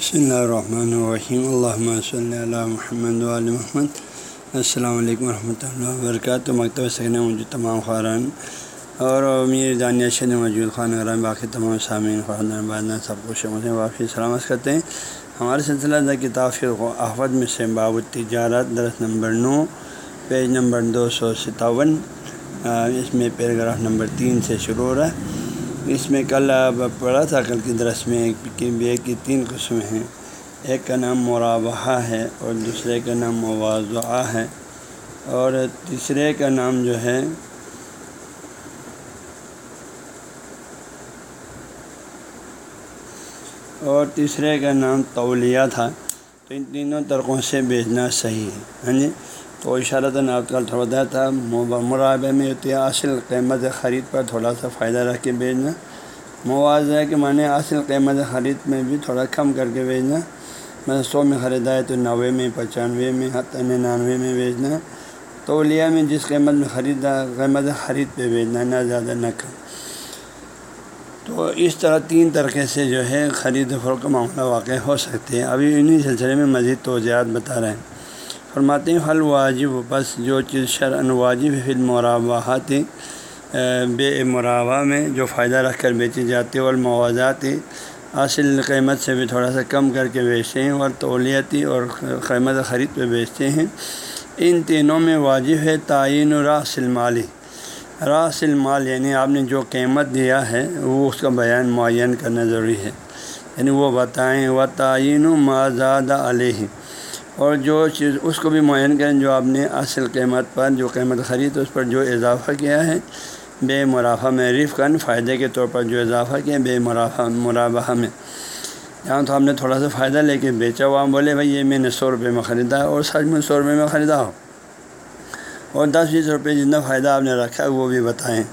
بسم اللہ الرحمن الرحیم اللہ صلی اللہ محمد علیہ محمد السلام علیکم ورحمۃ اللہ وبرکاتہ مکتب سکن موجود تمام خاران اور امیر دانیہ شد موجود خان رام باقی تمام سامعین خاندان سب کو شمت واقعی سلامت کرتے ہیں ہمارے سلسلہ دا کتاب احمد میں سے باب التجارت درس نمبر نو پیج نمبر دو سو ستاون اس میں پیراگراف نمبر تین سے شروع ہو رہا ہے اس میں کل پڑھا تھا کل کی درس میں بے کی تین قسمیں ہیں۔ ایک کا نام مرابہ ہے اور دوسرے کا نام مواضع ہے۔ اور تیسرے کا نام جو ہے اور تیسرے کا نام تولیہ تھا۔ تو ان تینوں طرقوں سے بیچنا صحیح ہے۔ ہاں جی؟ تو اشارت آپ کل تھوڑا دیا تھا مرابع میں ہوتی ہے اصل قیمت خرید پر تھوڑا سا فائدہ رکھ کے بیچنا موازہ کے معنی اصل قیمت خرید میں بھی تھوڑا کم کر کے بیچنا میں سو میں خریدا ہے تو نوے میں، پچانوے میں، حتی ننانوے میں بیچنا تولیہ میں جس قیمت میں خریدا، قیمت خرید پہ بیچنا نہ زیادہ نہ کم۔ تو اس طرح تین طریقے سے جو ہے خرید و فروخت کا معاملہ واقع ہو سکتے ہیں۔ ابھی انہیں سلسلے میں مزید توجہات بتا رہے ہیں۔ فرماتے ہیں، حل واجب، بس جو چیز شرعن واجب فی المرابحات بے مراوا میں جو فائدہ رکھ کر بیچی جاتی ہے اور موازات اصل قیمت سے بھی تھوڑا سا کم کر کے بیچتے ہیں اور تولیتی اور قیمت خرید پہ بیچتے ہیں۔ ان تینوں میں واجب ہے تعین راس المالی راس المال یعنی آپ نے جو قیمت دیا ہے، وہ اس کا بیان معین کرنا ضروری ہے۔ یعنی وہ بتائیں و تعین و مازاد علیہ اور جو چیز اس کو بھی معین کریں جو آپ نے اصل قیمت پر جو قیمت خرید اس پر جو اضافہ کیا ہے، بے مرافع میں رفقن فائدے کے طور پر جو اضافہ کیا بے مرافع مرابہ میں۔ یہاں تو ہم نے تھوڑا سا فائدہ لے کے بیچا ہوا ہم بولے، بھائی، یہ میں نے سو روپے میں خریدا ہے اور سچ میں سو روپے میں خریدا ہو اور دس بیس روپے جتنا فائدہ آپ نے رکھا ہے وہ بھی بتائیں۔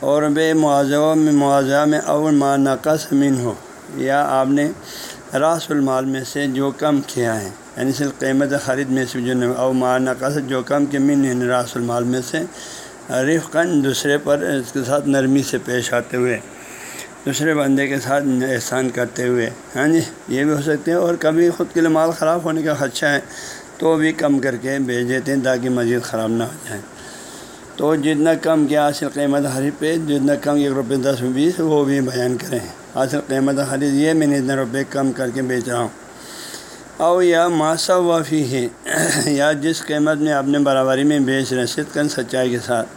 اور بے معاوضہ میں معاوضہ میں اور ماں نقص من ہو یا آپ نے راس المال میں سے جو کم کیا ہے۔ یعنی صرف قیمت خرید میں سے جو او ماں نقص جو کم کے من یعنی راس المال میں سے رفقن دوسرے پر اس کے ساتھ نرمی سے پیش آتے ہوئے، دوسرے بندے کے ساتھ احسان کرتے ہوئے ہاں جی یہ بھی ہو سکتے ہیں۔ اور کبھی خود کے لیے مال خراب ہونے کا خدشہ ہے، تو بھی کم کر کے بھیج دیتے ہیں تاکہ مزید خراب نہ ہو جائے۔ تو جتنا کم کیا حاصل قیمت خرید پہ، جتنا کم ایک روپے دس بیس، وہ بھی بیان کریں۔ حاصل قیمت خرید یہ میں نے اتنا روپے کم کر کے بیچ رہا ہوں۔ او یا ماسا وافی ہے یا جس قیمت میں آپ نے برابری میں بیچ رہے صد کن سچائی کے ساتھ۔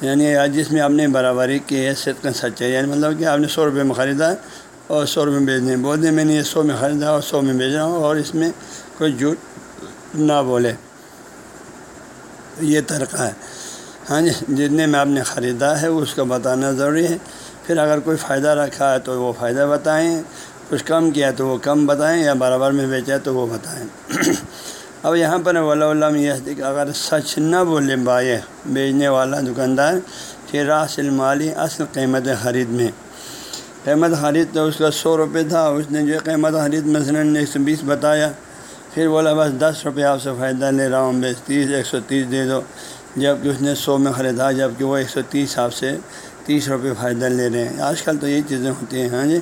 یعنی یا جس میں آپ نے برابری کی ہے صد کن سچائی۔ یعنی مطلب کہ آپ نے سو روپے میں خریدا اور سو روپے میں بیچنے بولتے میں نے یہ سو میں خریدا اور سو میں بیچ رہا ہوں اور اس میں کوئی جھوٹ نہ بولے۔ یہ طریقہ ہے۔ ہاں جی جتنے میں آپ نے خریدا ہے، اس کا بتانا ضروری ہے۔ پھر اگر کوئی فائدہ رکھا ہے تو وہ فائدہ بتائیں۔ کچھ کم کیا تو وہ کم بتائیں یا برابر میں بیچا تو وہ بتائیں۔ اب یہاں پر ولا یہ اگر سچ نہ بولے بائے بیچنے والا دکاندار، کہ راس المالی اصل قیمت خرید میں۔ قیمت خرید تو اس کا سو روپے تھا، اس نے جو قیمت خرید مثلاً ایک سو بیس بتایا، پھر بولا بس دس روپے آپ سے فائدہ لے رہا ہوں بیس تیس، ایک سو تیس دے دو۔ جبکہ اس نے سو میں خریدا جبکہ وہ ایک سو تیس آپ سے تیس روپے فائدہ لے رہے ہیں۔ آج کل تو یہ چیزیں ہوتی ہیں ہاں جی۔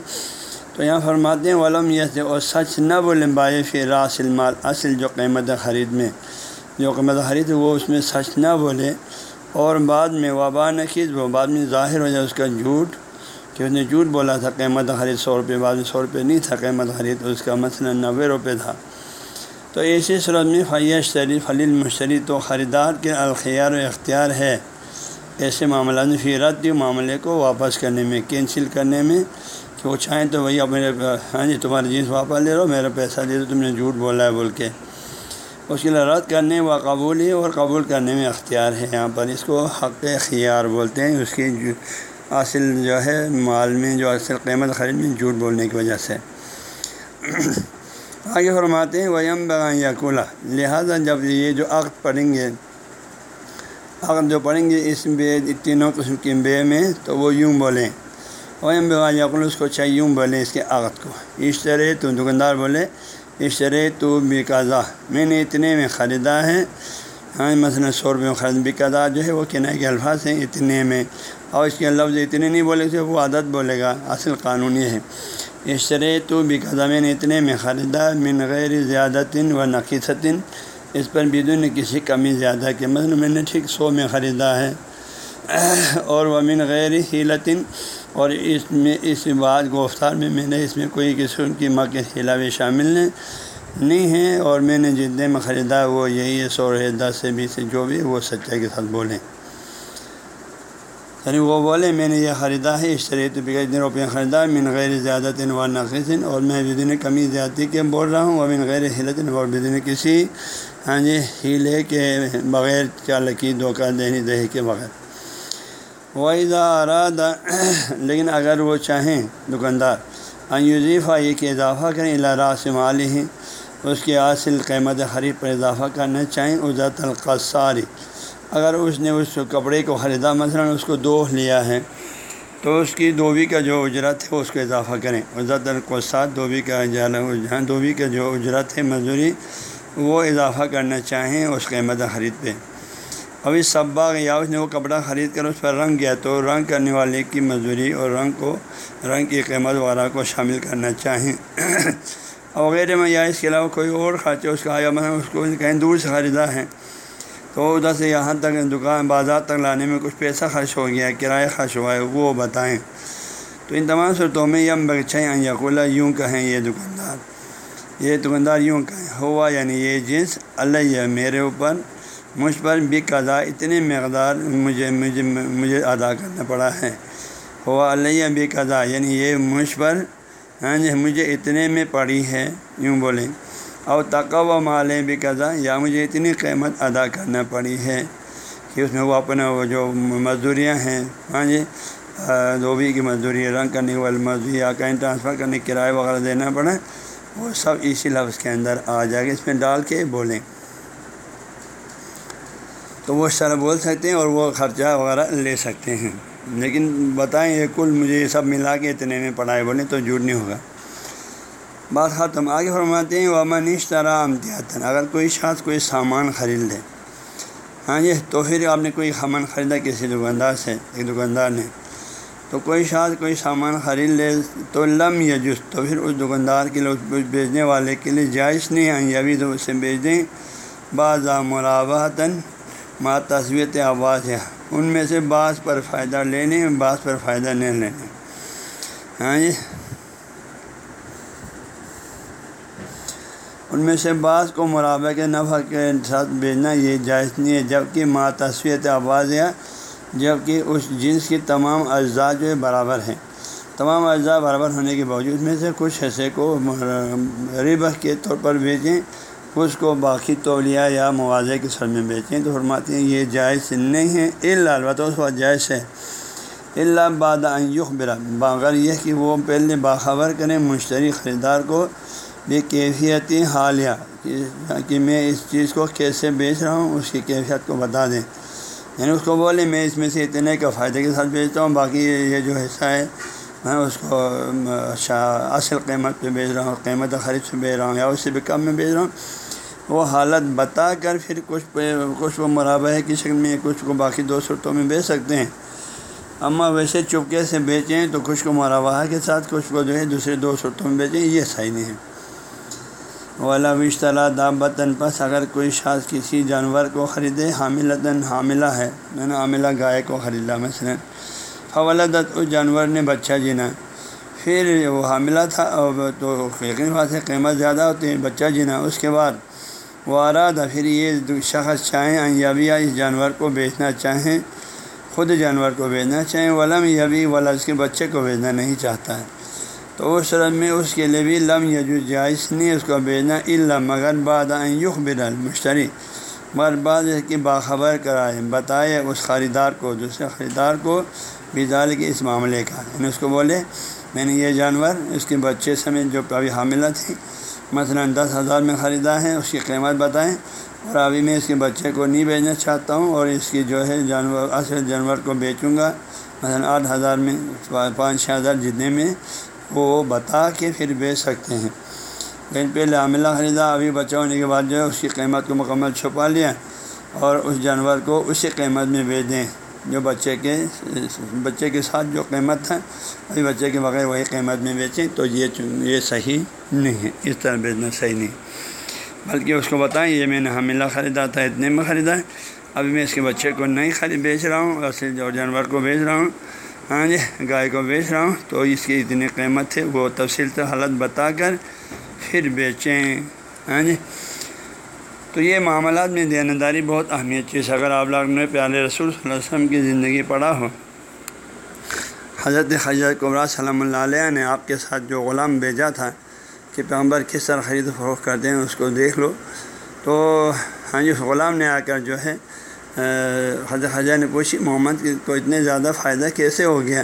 تو یہاں فرماتے ہیں، ولم یہ اور سچ نہ بولیں بائے فی راس المال، اصل جو قیمت خرید میں، جو قیمت خرید وہ اس میں سچ نہ بولے، اور بعد میں وبا نقید وہ بعد میں ظاہر ہو جائے اس کا جھوٹ، کہ اس نے جھوٹ بولا تھا، قیمت خرید سو روپے، بعد میں سو روپے نہیں تھا قیمت خرید، اس کا مثلاً نوے روپے تھا۔ تو اسی صورت میں فیش شریف خلیل مشتری تو خریدار کے الخیار و اختیار ہے۔ ایسے معاملات میں فیرت معاملے کو واپس کرنے میں، کینسل کرنے میں کہ وہ چاہیں تو وہی اب میرے ہاں جی تمہاری جینس واپس لے رہو میرا پیسہ دے دو، تم نے جھوٹ بولا ہے بول کے۔ اس کے لیے رد کرنے و قبول ہی اور قبول کرنے میں اختیار ہے یہاں پر۔ اس کو حق خیار بولتے ہیں۔ اس کی اصل جو ہے، مال میں جو اصل قیمت خرید میں جھوٹ بولنے کی وجہ سے۔ آگے فرماتے ہیں ویم بغان یقولا لہٰذا جب یہ جو عقد پڑھیں گے، عقد جو پڑھیں گے، اس بے تینوں قسم کے بے میں، تو وہ یوں بولیں۔ ویم بغان یقول اس کو چاہیے یوں اس کے عقد کو اشترے تو دکاندار بولے اشترے تو بکازا میں نے اتنے میں خریدا ہے ہاں مثلاً سو روپے میں خرید بکازا جو ہے وہ کنائے کے الفاظ ہیں اتنے میں اور اس کے لفظ اتنے نہیں بولے گا وہ عادت بولے گا اصل قانون یہ ہے اشترے تو بھی قدم اتنے میں خریدا من غیر زیادت و نقیصتن اس پر بدون کسی کمی زیادہ کے مثلاً میں نے ٹھیک سو میں خریدا ہے اور وہ من غیر ہیلتن اور اس میں اس بات گفتار میں میں نے اس میں کوئی قسم کی ماں کے بھی شامل نہیں نہیں ہے اور میں نے جتنے میں خریدا وہ یہی ہے سو رہے دس سے بیس سے جو بھی وہ سچائی کے ساتھ بولیں یعنی وہ بولے، میں نے یہ خریدا ہے، اس طرح تو اتنے روپیہ خریدا، من غیر زیادہ و نقصن اور میں بدن کمی زیادتی کے بول رہا ہوں وہ من غیر ہلتن اور بدن کسی ہاں جی ہیلے کے بغیر کیا لکی دھوکہ، دہنی، دہی کے بغیر۔ ویزا ارادہ لیکن اگر وہ چاہیں، دکاندار انیوزیفہ یہ کہ اضافہ کریں اللہ مالی ہی اس کی حاصل قیمت خرید پر اضافہ کرنا چاہیں عزت القصاری اگر اس نے اس کپڑے کو خریدا، مثلا اس کو دو لیا ہے، تو اس کی دوبی کا جو اجرت ہے، اس کو اضافہ کریں۔ عزت القصات دوبی کا جہاں دوبی کا جو اجرت ہے، مزدوری، وہ اضافہ کرنا چاہیں، اس قیمت خرید پہ۔ ابھی سبا یا اس نے وہ کپڑا خرید کر اس پر رنگ گیا تو رنگ کرنے والے کی مزدوری اور رنگ کو، رنگ کی قیمت وغیرہ کو شامل کرنا چاہیں۔ وغیرہ میں یا اس کے علاوہ کوئی اور خرچہ اس کا آیا میں اس کو کہیں دور سے خریدا ہے۔ تو ادھر سے یہاں تک دکان، بازار تک لانے میں کچھ پیسہ خرچ ہو گیا، کرایہ خرچ ہوا ہے، وہ بتائیں۔ تو ان تمام صورتوں میں یم بچائیں یقولا یوں کہیں یہ دکاندار۔ یہ دکاندار یوں کہیں، ہوا یعنی یہ جنس، اللہ میرے اوپر مجھ پر بھی قضا اتنے مقدار مجھے مجھے مجھے ادا کرنا پڑا ہے۔ ہوا اللہ بھی قضا یعنی یہ مجھ پر ہاں جی مجھے اتنے میں پڑی ہے، یوں بولیں۔ اور تقو و مالیں بھی قضا یا مجھے اتنی قیمت ادا کرنا پڑی ہے کہ اس میں وہ اپنا وہ جو مزدوریاں ہیں ہاں جی دھوبی کی مزدوری، رنگ کرنے والی مزدوری، یا کہیں ٹرانسفر کرنے کرایہ وغیرہ دینا پڑے وہ سب اسی لفظ کے اندر آ جائے گا۔ اس میں ڈال کے بولیں۔ تو وہ اس طرح بول سکتے ہیں اور وہ خرچہ وغیرہ لے سکتے ہیں۔ لیکن بتائیں یہ کل مجھے یہ سب ملا کے اتنے میں پڑھائے بولیں تو جھوٹ نہیں ہوگا۔ بات ختم۔ آگے فرماتے ہیں وہ منیش طرح امتیاتن اگر کوئی شخص کوئی سامان خرید لے ہاں جی تو پھر آپ نے کوئی سامان خریدا کسی دکاندار سے، ایک دکاندار نے۔ تو کوئی شخص کوئی سامان خرید لے تو لم یا جس تو پھر اس دکاندار کے لیے اس بیچنے والے کے لیے جائز نہیں آئیں ابھی تو اسے بیچ دیں۔ بعض مراوتاً ما تصویت آواز ہے ان میں سے بعض پر فائدہ لینے، بعض پر فائدہ نہیں لینے۔ ہاں جی۔ ان میں سے بعض کو مرابع کے نفع کے ساتھ بھیجنا یہ جائز نہیں ہے جبکہ ماں تصویت آواز ہے جبکہ اس جنس کی تمام اجزاء جو ہے برابر ہیں۔ تمام اجزاء برابر ہونے کے باوجود میں سے کچھ حصے کو ربح کے طور پر بھیجیں۔ اس کو باقی تولیہ یا موازے کے سر میں بیچیں تو فرماتے ہیں یہ جائز نہیں ہے اللہ البتہ اس وقت جائز ہے۔ اللہ باد برا باغر یہ کہ وہ پہلے باخبر کریں مشتری خریدار کو بے کیفیتی حالیہ کہ میں اس چیز کو کیسے بیچ رہا ہوں، اس کی کیفیت کو بتا دیں۔ یعنی اس کو بولے میں اس میں سے اتنے کا فائدے کے ساتھ بیچتا ہوں، باقی یہ جو حصہ ہے میں اس کو اچھا، اصل قیمت پہ بیچ رہا ہوں، قیمت خرید سے بیچ رہا ہوں یا اس سے بھی کم میں بیچ رہا ہوں، وہ حالت بتا کر پھر کچھ پہ، کچھ وہ مرابع ہے کی شکل میں، کچھ کو باقی دو صورتوں میں بیچ سکتے ہیں۔ اما ویسے چپکے سے بیچیں تو کچھ کو مرابہ کے ساتھ کچھ کو جو ہے دوسرے دو صورتوں میں بیچیں، یہ صحیح نہیں ہے۔ والا وشتلا دابتن، پس اگر کوئی شاذ کسی جانور کو خریدے، حاملتاً حاملہ ہے، میں نے حاملہ گائے کو خریدا مثلاً۔ فولدت اس جانور نے بچہ جینا۔ پھر وہ حاملہ تھا تو یقین بات ہے قیمت زیادہ ہوتی ہے، بچہ جینا۔ اس کے بعد وہ ارادہ پھر یہ شخص چاہیں یابیا اس جانور کو بیچنا چاہیں، خود جانور کو بیچنا چاہیں ولم یبی ولا اس کے بچے کو بیچنا نہیں چاہتا ہے۔ تو اس رب میں اس کے لیے بھی لم یجو جائز نہیں، اس کو بیچنا اللہ مگر بعد یخ برل مشتری مگر بعد کی باخبر کرائے بتائے اس خریدار کو، دوسرے خریدار کو بزال کے اس معاملے کا۔ یعنی اس کو بولے، میں نے یہ جانور، اس کے بچے سمیت جو ابھی حاملہ تھی مثلاً دس ہزار میں خریدا ہے، اس کی قیمت بتائیں۔ اور ابھی میں اس کے بچے کو نہیں بیچنا چاہتا ہوں، اور اس کی جو ہے جانور، اصل جانور کو بیچوں گا۔ مثلاً آٹھ ہزار میں، پانچ چھ ہزار جتنے میں، وہ بتا کے پھر بیچ سکتے ہیں۔ لیکن پہلے عاملہ خریدا، ابھی بچہ ہونے کے بعد جو ہے اس کی قیمت کو مکمل چھپا لیا اور اس جانور کو اسی قیمت میں بیچ دیں۔ جو بچے کے بچے کے ساتھ جو قیمت ہے، ابھی بچے کے بغیر وہی قیمت میں بیچیں تو یہ یہ صحیح نہیں ہے۔ اس طرح بیچنا صحیح نہیں۔ بلکہ اس کو بتائیں، یہ میں نے حاملہ خریدا تھا، اتنے میں خریدا ہے۔ ابھی میں اس کے بچے کو نہیں خرید بیچ رہا ہوں، اصل جو جانور کو بیچ رہا ہوں ہاں جی گائے کو بیچ رہا ہوں، تو اس کی اتنی قیمت ہے۔ وہ تفصیل سے حالت بتا کر پھر بیچیں ہاں جی؟ تو یہ معاملات میں دینداری بہت اہمیت چیز اگر آپ لوگ نے پیارے رسول صلی اللہ علیہ وسلم کی زندگی پڑھا ہو، حضرت حضرت قبرا صلی اللہ علیہ نے آپ کے ساتھ جو غلام بھیجا تھا کہ پیغمبر کس طرح خرید و فروخت کرتے ہیں، اس کو دیکھ لو۔ تو ہاں جی غلام نے آ کر جو ہے حضرت حضرت نے پوچھی، محمد کو اتنے زیادہ فائدہ کیسے ہو گیا؟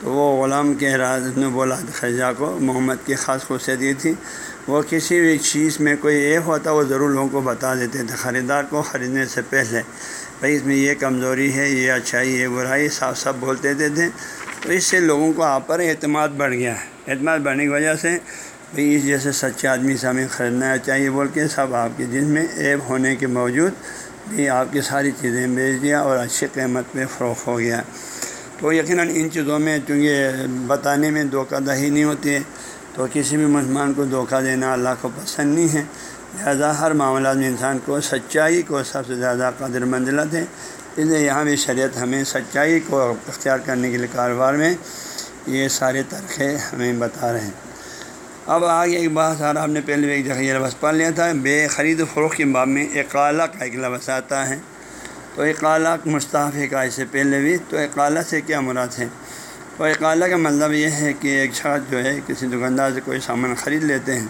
تو وہ غلام کے راز نے بولا خرجہ کو محمد کی خاص خصوصیت یہ تھی، وہ کسی بھی چیز میں کوئی ایک ہوتا، وہ ضرور لوگوں کو بتا دیتے تھے۔ خریدار کو خریدنے سے پہلے بھائی، اس میں یہ کمزوری ہے، یہ اچھائی، یہ برائی صاف صاف بولتے تھے۔ تو اس سے لوگوں کو آپ پر اعتماد بڑھ گیا۔ ہے اعتماد بڑھنے کی وجہ سے بھئی اس جیسے سچے آدمی سے ہمیں خریدنا چاہیے بول کے سب آپ کے جن میں ایب ہونے کے موجود بھی آپ کی ساری چیزیں بیچ دیا اور اچھی قیمت پہ فروخت ہو گیا۔ تو یقیناً ان چیزوں میں چونکہ بتانے میں دھوکہ دہی نہیں ہوتی ہے، تو کسی بھی مسلمان کو دھوکہ دینا اللہ کو پسند نہیں ہے۔ لہٰذا ہر معاملات میں انسان کو سچائی کو سب سے زیادہ قدر منزلت ہے۔ اس لیے یہاں بھی شریعت ہمیں سچائی کو اختیار کرنے کے لیے کاروبار میں یہ سارے طرقے ہمیں بتا رہے ہیں۔ اب آگے ایک بات سارا آپ نے پہلے ایک جگہ یہ لفظ پڑھ لیا تھا، بے خرید و فروخت کے باب میں اقالہ کا ایک لفظ آتا ہے۔ تو اقالہ مستعفی کا اس سے پہلے بھی، تو اقالہ سے کیا مراد ہے؟ تو اقالہ کا مطلب یہ ہے کہ ایک شخص جو ہے کسی دکاندار سے کوئی سامان خرید لیتے ہیں۔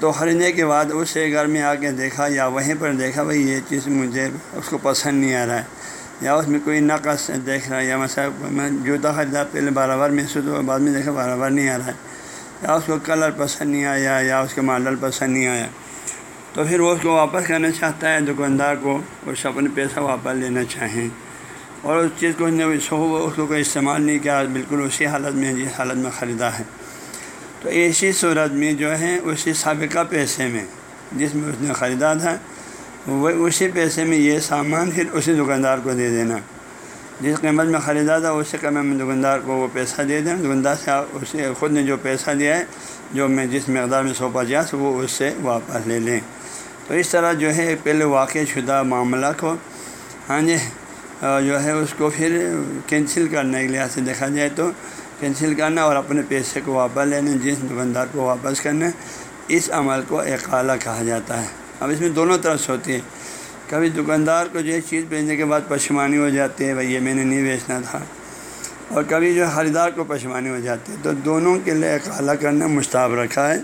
تو خریدنے کے بعد اس سے گھر میں آ کے دیکھا یا وہیں پر دیکھا بھائی یہ چیز مجھے اس کو پسند نہیں آ رہا ہے۔ یا اس میں کوئی نقص دیکھ رہا ہے، یا مثلا میں جوتا خریدا، پہلے برابر محسوس ہوا بعد میں دیکھا برابر نہیں آ رہا ہے۔ یا اس کو کلر پسند نہیں آیا، یا اس کا ماڈل پسند نہیں آیا۔ تو پھر وہ اس کو واپس کرنا چاہتا ہے، دکاندار کو اس اپنے پیسہ واپس لینا چاہیں اور اس چیز کو اس کو کوئی استعمال نہیں کیا، بالکل اسی حالت میں، جس حالت میں خریدا ہے۔ تو ایسی صورت میں جو ہے، اسی سابقہ پیسے میں جس میں اس نے خریدا تھا، وہ اسی پیسے میں یہ سامان پھر اسی دکاندار کو دے دینا۔ جس قیمت میں خریدا تھا، اسی قیمت میں دکاندار کو وہ پیسہ دے دیں۔ دکاندار سے اسے خود نے جو پیسہ دیا ہے، جو میں جس مقدار میں سونپا جا وہ اس سے واپس لے لیں۔ تو اس طرح جو ہے، پہلے واقع شدہ معاملہ کو ہاں جی جو ہے، اس کو پھر کینسل کرنے کے لحاظ سے دیکھا جائے تو کینسل کرنا اور اپنے پیسے کو واپس لینا جس دکاندار کو واپس کرنا، اس عمل کو اقالہ کہا جاتا ہے۔ اب اس میں دونوں طرف سے ہوتی ہے کبھی دکاندار کو جو ہے چیز بیچنے کے بعد پشمانی ہو جاتی ہے، بھائی یہ میں نے نہیں بیچنا تھا۔ اور کبھی جو خریدار کو پشمانی ہو جاتی ہے۔ تو دونوں کے لیے اقالہ کرنا مشتاب رکھا ہے۔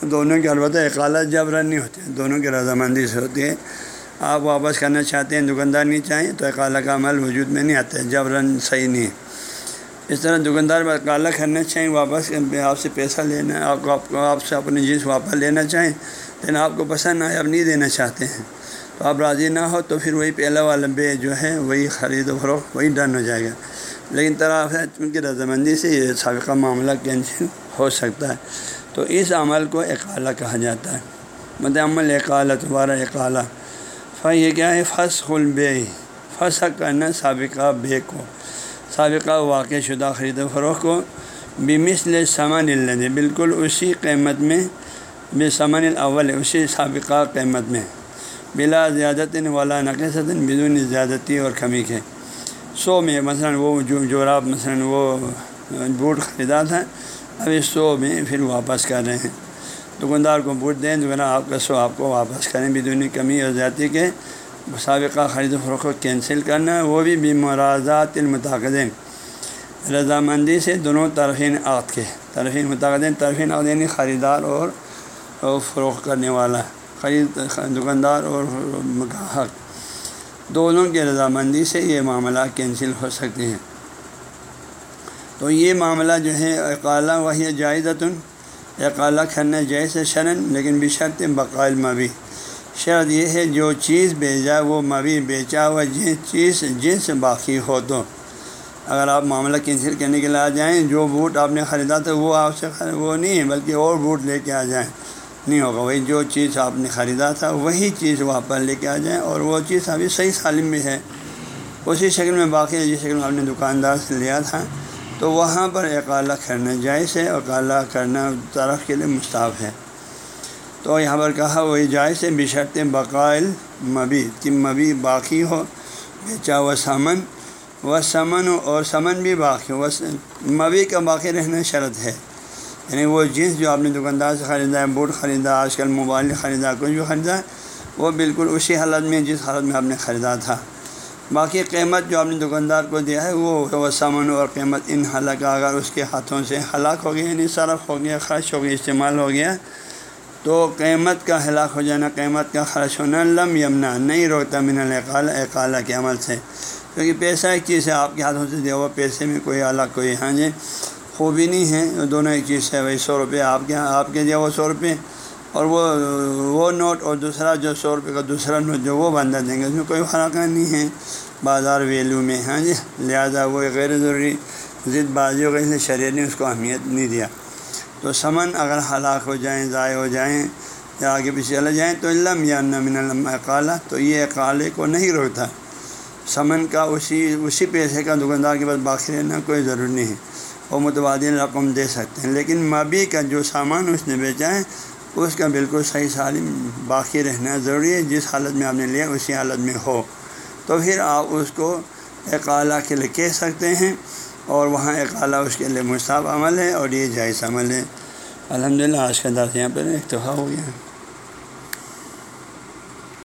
دونوں کے البتہ اقالہ جبرن نہیں ہوتی ہے دونوں کی رضامندی سے ہوتی ہے۔ آپ واپس کرنا چاہتے ہیں، دکاندار نہیں چاہیں، تو اقالہ کا عمل وجود میں نہیں آتا ہے جبرن صحیح نہیں ہے۔ اس طرح دکاندار اقالہ کرنا چاہیں، واپس آپ سے پیسہ لینا آپ کو آپ سے اپنی جنس واپس لینا چاہیں، لیکن آپ کو پسند آئے، آپ نہیں دینا چاہتے ہیں۔ تو آپ راضی نہ ہو تو پھر وہی پہلا والا بے جو ہے وہی خرید و فروخت، وہی ڈن ہو جائے گا۔ لیکن طرح ہے، چونکہ رضامندی سے یہ سابقہ معاملہ کینسل ہو سکتا ہے۔ تو اس عمل کو اقالہ کہا جاتا ہے۔ متعمل اقالہ دوبارہ اقالہ۔ ف یہ کیا ہے؟ فص البے فص کرنا سابقہ بے کو۔ سابقہ واقع شدہ خرید و فروخت کو بمثل سامان اللہ بالکل اسی قیمت میں بے سامان الاول، اسی سابقہ قیمت میں۔ بلا زیادت والا نقص بدون زیادتی اور کمی کے۔ سو میں مثلاً وہ جو جوراب مثلاً وہ بوٹ خریدا تھا ابھی سو میں پھر واپس کر رہے ہیں۔ دکاندار کو بوٹ دیں دکاندار آپ کا سو آپ کو واپس کریں بدون کمی اور زیادتی کے۔ سابقہ خرید و فروخت کینسل کرنا، وہ بھی بمرازات المتاقدین رضامندی سے دونوں طرفین عقد کے۔ طرفین متعدین طرفین عقد یعنی خریدار اور فروخت کرنے والا۔ خرید، دکاندار اور گاہک دونوں کی رضامندی سے یہ معاملہ کینسل ہو سکتے ہیں۔ تو یہ معاملہ جو ہے، اقالہ وہی جائزتن اقالہ کرنا جیسے شرن، لیکن بشرط بقائل مبی۔ شرط یہ ہے، جو چیز بھیجا وہ مبی بیچا ہوا جس چیز، جنس باقی ہو تو۔ اگر آپ معاملہ کینسل کرنے کے لیے آ جائیں، جو بوٹ آپ نے خریدا تھا وہ آپ سے وہ نہیں ہے، بلکہ اور بوٹ لے کے آ جائیں۔ نہیں ہوگا، وہی جو چیز آپ نے خریدا تھا، وہی چیز واپس لے کے آ جائیں اور وہ چیز ابھی صحیح سالم بھی ہے۔ اسی شکل میں باقی جس شکل میں آپ نے دکاندار سے لیا تھا۔ تو وہاں پر اقالہ کرنا جائز ہے اقالہ کرنا طرف کے لیے مستعف ہے۔ تو یہاں پر کہا، وہی جائز ہے، بشرط بقائل مبی، کہ مبی باقی ہو، بیچا و سمن و سمن اور سمن بھی باقی ہو۔ مبی کا باقی رہنا شرط ہے۔ یعنی وہ جنس جو آپ نے دکاندار سے خریدا ہے، بوٹ خریدا، آج کل موبائل خریدا، کچھ بھی خریدا ہے، وہ بالکل اسی حالت میں، جس حالت میں آپ نے خریدا تھا۔ باقی قیمت جو آپ نے دکاندار کو دیا ہے، وہ سامان اور قیمت ان حلق اگر اس کے ہاتھوں سے ہلاک ہو گیا یعنی صرف ہو گیا، خرچ ہو گیا، استعمال ہو گیا، تو قیمت کا ہلاک ہو جانا، قیمت کا خرچ ہونا لم یمنا نہیں روکتا من القال اقالہ کے عمل سے۔ کیونکہ پیسہ ایک چیز ہے، آپ کے ہاتھوں سے دیا ہوا پیسے میں کوئی الگ کوئی ہاں جی خوبی نہیں ہے دونوں ایک چیز ہے، وہی سو روپئے آپ کے آپ کے دیا وہ سو روپئے اور وہ وہ نوٹ اور دوسرا جو سو روپے کا دوسرا نوٹ جو وہ بندہ دیں گے، اس میں کوئی فرق نہیں ہے۔ بازار ویلو میں ہاں جی؟ لہٰذا وہ غیر ضروری ضد بازی ہو گئی شریعت نے اس کو اہمیت نہیں دیا۔ تو سمن اگر ہلاک ہو جائیں، ضائع ہو جائیں یا آگے پیچھے چلے جائیں، تو علم یا نمن علم اقالہ تو یہ اقالے کو نہیں روکتا۔ سمن کا اسی اسی پیسے کا دکاندار کے پاس باقی رہنا کوئی ضروری نہیں ہے۔ وہ متبادل رقم دے سکتے ہیں۔ لیکن مبی کا جو سامان اس نے بیچا ہے، اس کا بالکل صحیح سالم باقی رہنا ضروری ہے۔ جس حالت میں آپ نے لیا، اسی حالت میں ہو۔ تو پھر آپ اس کو اقالہ کے لیے کہہ سکتے ہیں اور وہاں اقالہ اس کے لیے مصعب عمل ہے اور یہ جائز عمل ہے۔ الحمد للہ آج کا درس یہاں پر اکتفا ہو گیا۔